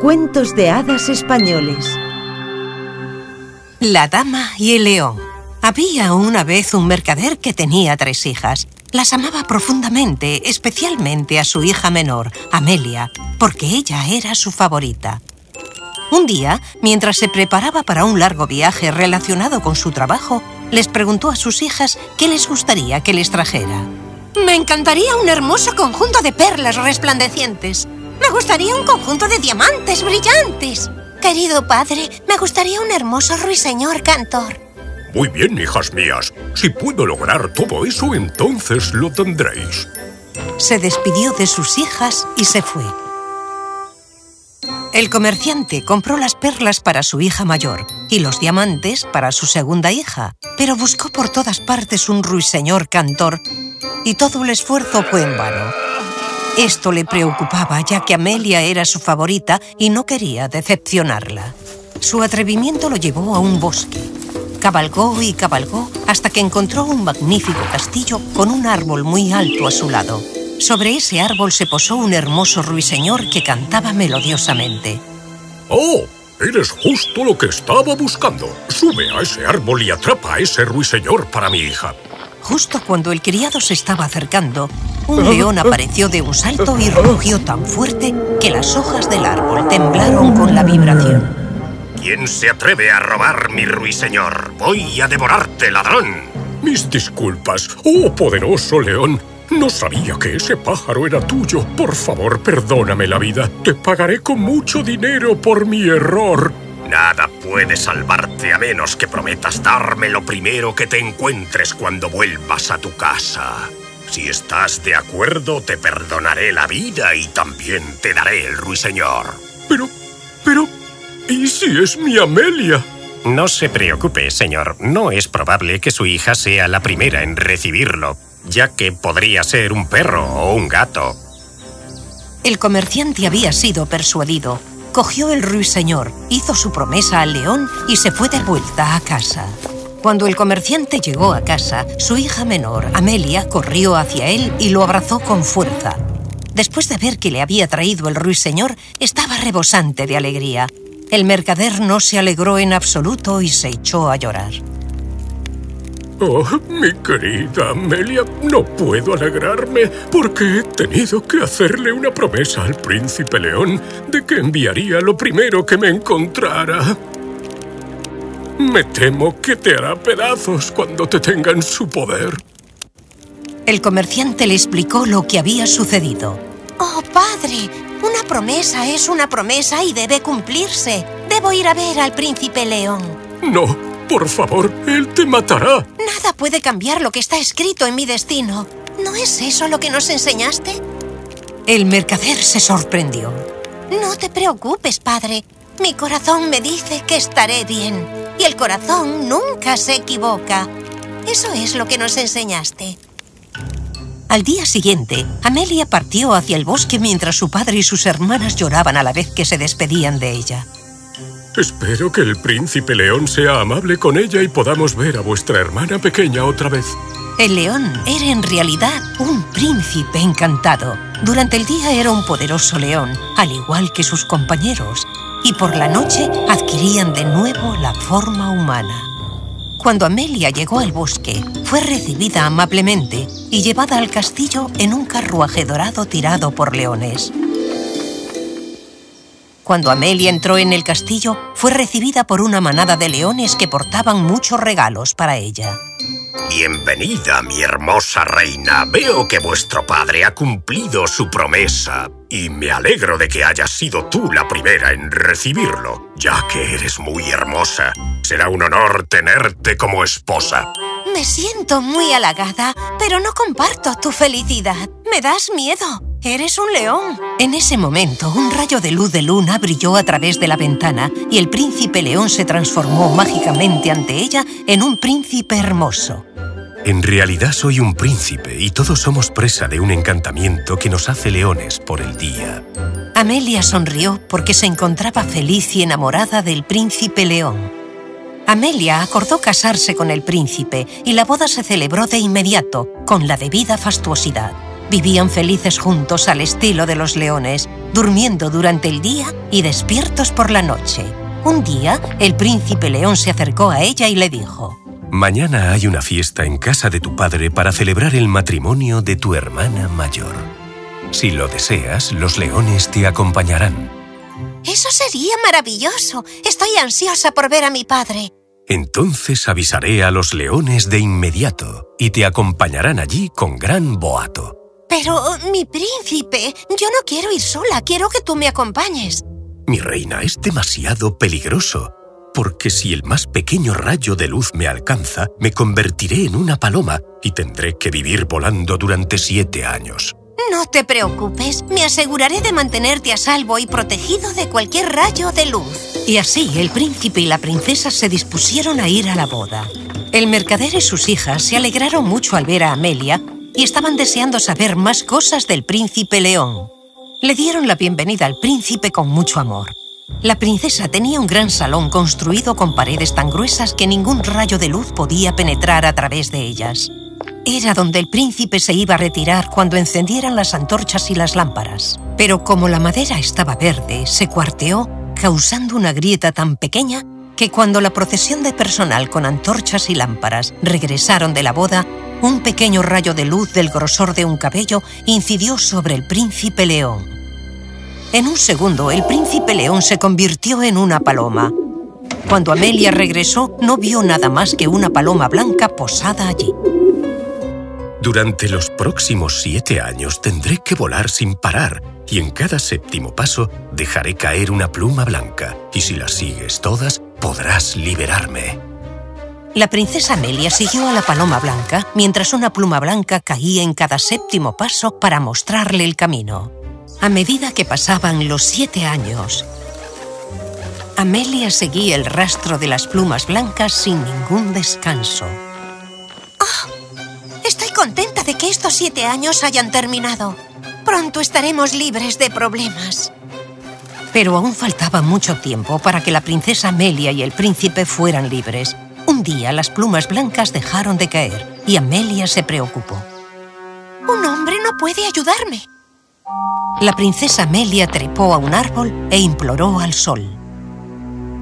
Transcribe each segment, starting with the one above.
Cuentos de hadas españoles La dama y el león Había una vez un mercader que tenía tres hijas. Las amaba profundamente, especialmente a su hija menor, Amelia, porque ella era su favorita. Un día, mientras se preparaba para un largo viaje relacionado con su trabajo, les preguntó a sus hijas qué les gustaría que les trajera. Me encantaría un hermoso conjunto de perlas resplandecientes. Me gustaría un conjunto de diamantes brillantes. Querido padre, me gustaría un hermoso ruiseñor cantor. Muy bien, hijas mías. Si puedo lograr todo eso, entonces lo tendréis. Se despidió de sus hijas y se fue. El comerciante compró las perlas para su hija mayor y los diamantes para su segunda hija, pero buscó por todas partes un ruiseñor cantor y todo el esfuerzo fue en vano. Esto le preocupaba ya que Amelia era su favorita y no quería decepcionarla. Su atrevimiento lo llevó a un bosque. Cabalgó y cabalgó hasta que encontró un magnífico castillo con un árbol muy alto a su lado. Sobre ese árbol se posó un hermoso ruiseñor que cantaba melodiosamente. ¡Oh! Eres justo lo que estaba buscando. Sube a ese árbol y atrapa a ese ruiseñor para mi hija. Justo cuando el criado se estaba acercando, un león apareció de un salto y rugió tan fuerte que las hojas del árbol temblaron con la vibración. ¿Quién se atreve a robar mi ruiseñor? Voy a devorarte, ladrón. Mis disculpas, oh poderoso león. No sabía que ese pájaro era tuyo. Por favor, perdóname la vida. Te pagaré con mucho dinero por mi error. Nada puede salvarte a menos que prometas darme lo primero que te encuentres cuando vuelvas a tu casa. Si estás de acuerdo, te perdonaré la vida y también te daré el ruiseñor. Pero, pero, ¿y si es mi Amelia? No se preocupe, señor. No es probable que su hija sea la primera en recibirlo ya que podría ser un perro o un gato. El comerciante había sido persuadido. Cogió el ruiseñor, hizo su promesa al león y se fue de vuelta a casa. Cuando el comerciante llegó a casa, su hija menor, Amelia, corrió hacia él y lo abrazó con fuerza. Después de ver que le había traído el ruiseñor, estaba rebosante de alegría. El mercader no se alegró en absoluto y se echó a llorar. Oh, mi querida Amelia, no puedo alegrarme porque he tenido que hacerle una promesa al príncipe león de que enviaría lo primero que me encontrara. Me temo que te hará pedazos cuando te tenga en su poder. El comerciante le explicó lo que había sucedido. ¡Oh, padre! Una promesa es una promesa y debe cumplirse. Debo ir a ver al príncipe león. No, por favor, él te matará. Nada puede cambiar lo que está escrito en mi destino. ¿No es eso lo que nos enseñaste? El mercader se sorprendió. No te preocupes, padre. Mi corazón me dice que estaré bien. Y el corazón nunca se equivoca. Eso es lo que nos enseñaste. Al día siguiente, Amelia partió hacia el bosque mientras su padre y sus hermanas lloraban a la vez que se despedían de ella. Espero que el príncipe león sea amable con ella y podamos ver a vuestra hermana pequeña otra vez. El león era en realidad un príncipe encantado. Durante el día era un poderoso león, al igual que sus compañeros, y por la noche adquirían de nuevo la forma humana. Cuando Amelia llegó al bosque, fue recibida amablemente y llevada al castillo en un carruaje dorado tirado por leones. Cuando Amelia entró en el castillo, fue recibida por una manada de leones que portaban muchos regalos para ella. Bienvenida, mi hermosa reina. Veo que vuestro padre ha cumplido su promesa. Y me alegro de que hayas sido tú la primera en recibirlo, ya que eres muy hermosa. Será un honor tenerte como esposa. Me siento muy halagada, pero no comparto tu felicidad. Me das miedo. Eres un león. En ese momento, un rayo de luz de luna brilló a través de la ventana y el príncipe león se transformó mágicamente ante ella en un príncipe hermoso. En realidad soy un príncipe y todos somos presa de un encantamiento que nos hace leones por el día. Amelia sonrió porque se encontraba feliz y enamorada del príncipe león. Amelia acordó casarse con el príncipe y la boda se celebró de inmediato, con la debida fastuosidad. Vivían felices juntos al estilo de los leones, durmiendo durante el día y despiertos por la noche. Un día, el príncipe león se acercó a ella y le dijo Mañana hay una fiesta en casa de tu padre para celebrar el matrimonio de tu hermana mayor. Si lo deseas, los leones te acompañarán. Eso sería maravilloso. Estoy ansiosa por ver a mi padre. Entonces avisaré a los leones de inmediato y te acompañarán allí con gran boato. Pero, mi príncipe, yo no quiero ir sola, quiero que tú me acompañes. Mi reina, es demasiado peligroso, porque si el más pequeño rayo de luz me alcanza, me convertiré en una paloma y tendré que vivir volando durante siete años. No te preocupes, me aseguraré de mantenerte a salvo y protegido de cualquier rayo de luz. Y así el príncipe y la princesa se dispusieron a ir a la boda. El mercader y sus hijas se alegraron mucho al ver a Amelia y estaban deseando saber más cosas del príncipe león. Le dieron la bienvenida al príncipe con mucho amor. La princesa tenía un gran salón construido con paredes tan gruesas que ningún rayo de luz podía penetrar a través de ellas. Era donde el príncipe se iba a retirar cuando encendieran las antorchas y las lámparas. Pero como la madera estaba verde, se cuarteó, causando una grieta tan pequeña que cuando la procesión de personal con antorchas y lámparas regresaron de la boda, un pequeño rayo de luz del grosor de un cabello incidió sobre el príncipe león. En un segundo, el príncipe león se convirtió en una paloma. Cuando Amelia regresó, no vio nada más que una paloma blanca posada allí. Durante los próximos siete años tendré que volar sin parar y en cada séptimo paso dejaré caer una pluma blanca y si las sigues todas podrás liberarme. La princesa Amelia siguió a la paloma blanca mientras una pluma blanca caía en cada séptimo paso para mostrarle el camino. A medida que pasaban los siete años, Amelia seguía el rastro de las plumas blancas sin ningún descanso contenta de que estos siete años hayan terminado. Pronto estaremos libres de problemas. Pero aún faltaba mucho tiempo para que la princesa Amelia y el príncipe fueran libres. Un día las plumas blancas dejaron de caer y Amelia se preocupó. Un hombre no puede ayudarme. La princesa Amelia trepó a un árbol e imploró al sol.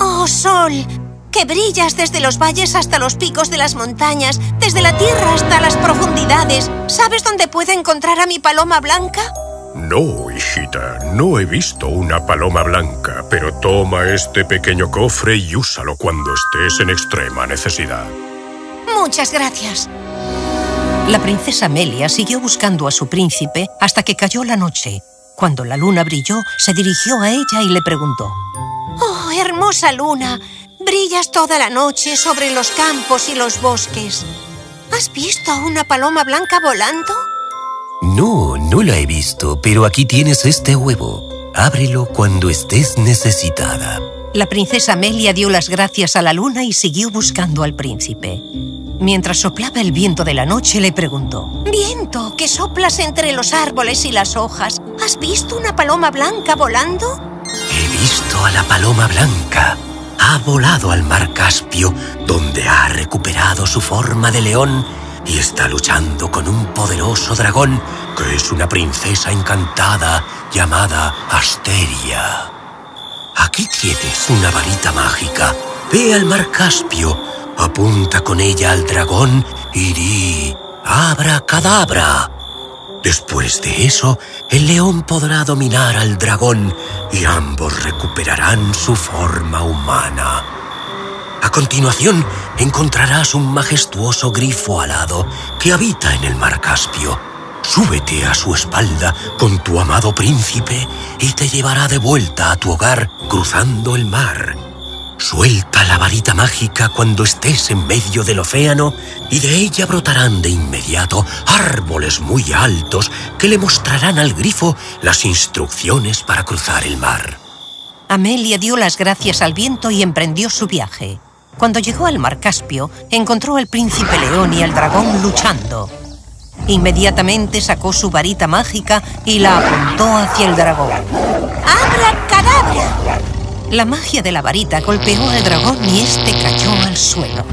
¡Oh, sol! que brillas desde los valles hasta los picos de las montañas, desde la tierra hasta las profundidades. ¿Sabes dónde puedo encontrar a mi paloma blanca? No, hijita, no he visto una paloma blanca, pero toma este pequeño cofre y úsalo cuando estés en extrema necesidad. Muchas gracias. La princesa Amelia siguió buscando a su príncipe hasta que cayó la noche. Cuando la luna brilló, se dirigió a ella y le preguntó. ¡Oh, hermosa luna! Brillas toda la noche sobre los campos y los bosques. ¿Has visto a una paloma blanca volando? No, no la he visto, pero aquí tienes este huevo. Ábrelo cuando estés necesitada. La princesa Amelia dio las gracias a la luna y siguió buscando al príncipe. Mientras soplaba el viento de la noche, le preguntó Viento, que soplas entre los árboles y las hojas, ¿has visto una paloma blanca volando? He visto a la paloma blanca ha volado al mar Caspio, donde ha recuperado su forma de león y está luchando con un poderoso dragón que es una princesa encantada llamada Asteria. Aquí tienes una varita mágica. Ve al mar Caspio, apunta con ella al dragón y di ¡Abra cadabra! Después de eso, el león podrá dominar al dragón y ambos recuperarán su forma humana. A continuación, encontrarás un majestuoso grifo alado que habita en el mar Caspio. Súbete a su espalda con tu amado príncipe y te llevará de vuelta a tu hogar cruzando el mar. Suelta la varita mágica cuando estés en medio del océano y de ella brotarán de inmediato árboles muy altos que le mostrarán al grifo las instrucciones para cruzar el mar. Amelia dio las gracias al viento y emprendió su viaje. Cuando llegó al mar Caspio, encontró al príncipe león y al dragón luchando. Inmediatamente sacó su varita mágica y la apuntó hacia el dragón. ¡Abra cadabra! La magia de la varita golpeó al dragón y este cayó al suelo.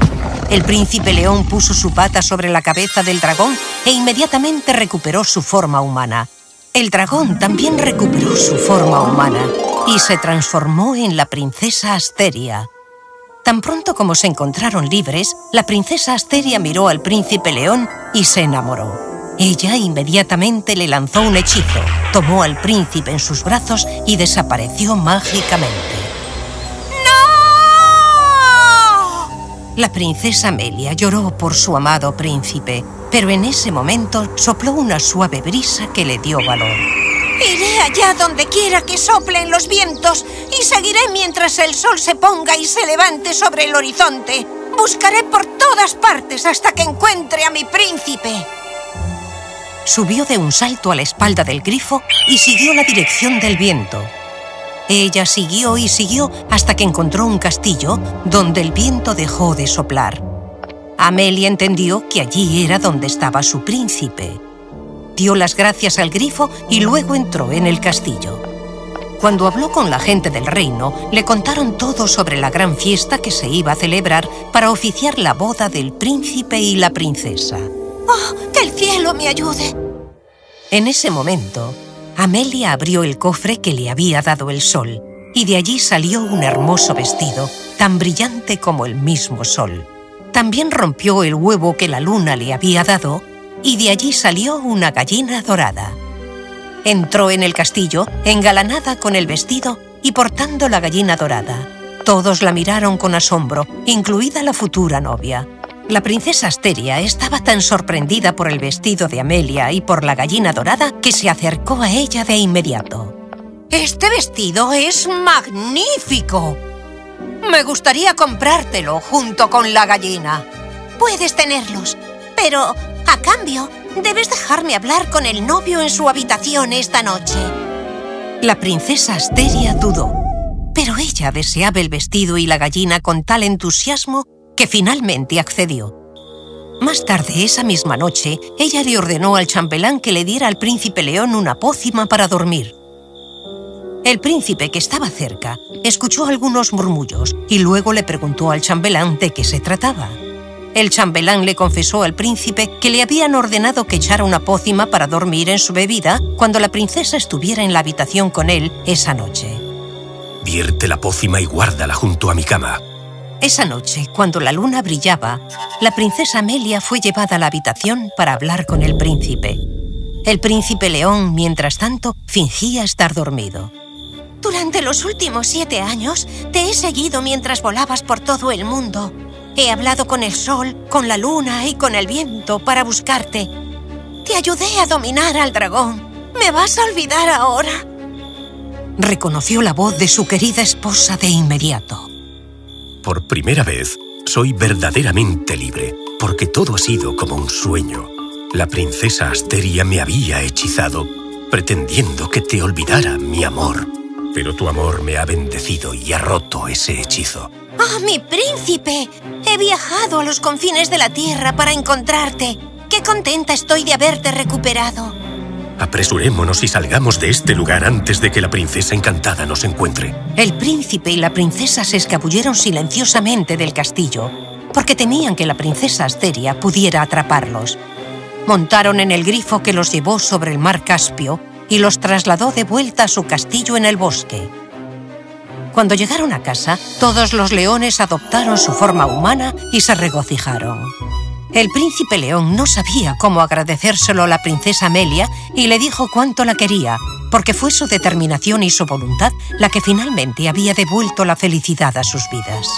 el príncipe león puso su pata sobre la cabeza del dragón e inmediatamente recuperó su forma humana. El dragón también recuperó su forma humana y se transformó en la princesa Asteria. Tan pronto como se encontraron libres, la princesa Asteria miró al príncipe león y se enamoró. Ella inmediatamente le lanzó un hechizo, tomó al príncipe en sus brazos y desapareció mágicamente. La princesa Amelia lloró por su amado príncipe, pero en ese momento sopló una suave brisa que le dio valor. Iré allá donde quiera que soplen los vientos y seguiré mientras el sol se ponga y se levante sobre el horizonte. Buscaré por todas partes hasta que encuentre a mi príncipe. Subió de un salto a la espalda del grifo y siguió la dirección del viento. Ella siguió y siguió hasta que encontró un castillo donde el viento dejó de soplar. Amelia entendió que allí era donde estaba su príncipe. Dio las gracias al grifo y luego entró en el castillo. Cuando habló con la gente del reino, le contaron todo sobre la gran fiesta que se iba a celebrar para oficiar la boda del príncipe y la princesa. ¡Oh, que el cielo me ayude! En ese momento, Amelia abrió el cofre que le había dado el sol y de allí salió un hermoso vestido, tan brillante como el mismo sol. También rompió el huevo que la luna le había dado y de allí salió una gallina dorada. Entró en el castillo, engalanada con el vestido y portando la gallina dorada. Todos la miraron con asombro, incluida la futura novia. La princesa Asteria estaba tan sorprendida por el vestido de Amelia y por la gallina dorada que se acercó a ella de inmediato. Este vestido es magnífico. Me gustaría comprártelo junto con la gallina. Puedes tenerlos, pero a cambio debes dejarme hablar con el novio en su habitación esta noche. La princesa Asteria dudó, pero ella deseaba el vestido y la gallina con tal entusiasmo que finalmente accedió. Más tarde, esa misma noche, ella le ordenó al chambelán que le diera al príncipe león una pócima para dormir. El príncipe, que estaba cerca, escuchó algunos murmullos y luego le preguntó al chambelán de qué se trataba. El chambelán le confesó al príncipe que le habían ordenado que echara una pócima para dormir en su bebida cuando la princesa estuviera en la habitación con él esa noche. Vierte la pócima y guárdala junto a mi cama. Esa noche, cuando la luna brillaba, la princesa Amelia fue llevada a la habitación para hablar con el príncipe. El príncipe León, mientras tanto, fingía estar dormido. Durante los últimos siete años te he seguido mientras volabas por todo el mundo. He hablado con el sol, con la luna y con el viento para buscarte. Te ayudé a dominar al dragón. ¿Me vas a olvidar ahora? Reconoció la voz de su querida esposa de inmediato. Por primera vez, soy verdaderamente libre, porque todo ha sido como un sueño. La princesa Asteria me había hechizado, pretendiendo que te olvidara mi amor. Pero tu amor me ha bendecido y ha roto ese hechizo. ¡Oh, mi príncipe! He viajado a los confines de la tierra para encontrarte. ¡Qué contenta estoy de haberte recuperado! Apresurémonos y salgamos de este lugar antes de que la princesa encantada nos encuentre. El príncipe y la princesa se escabulleron silenciosamente del castillo porque temían que la princesa Asteria pudiera atraparlos. Montaron en el grifo que los llevó sobre el mar Caspio y los trasladó de vuelta a su castillo en el bosque. Cuando llegaron a casa, todos los leones adoptaron su forma humana y se regocijaron. El príncipe león no sabía cómo agradecérselo a la princesa Amelia y le dijo cuánto la quería, porque fue su determinación y su voluntad la que finalmente había devuelto la felicidad a sus vidas.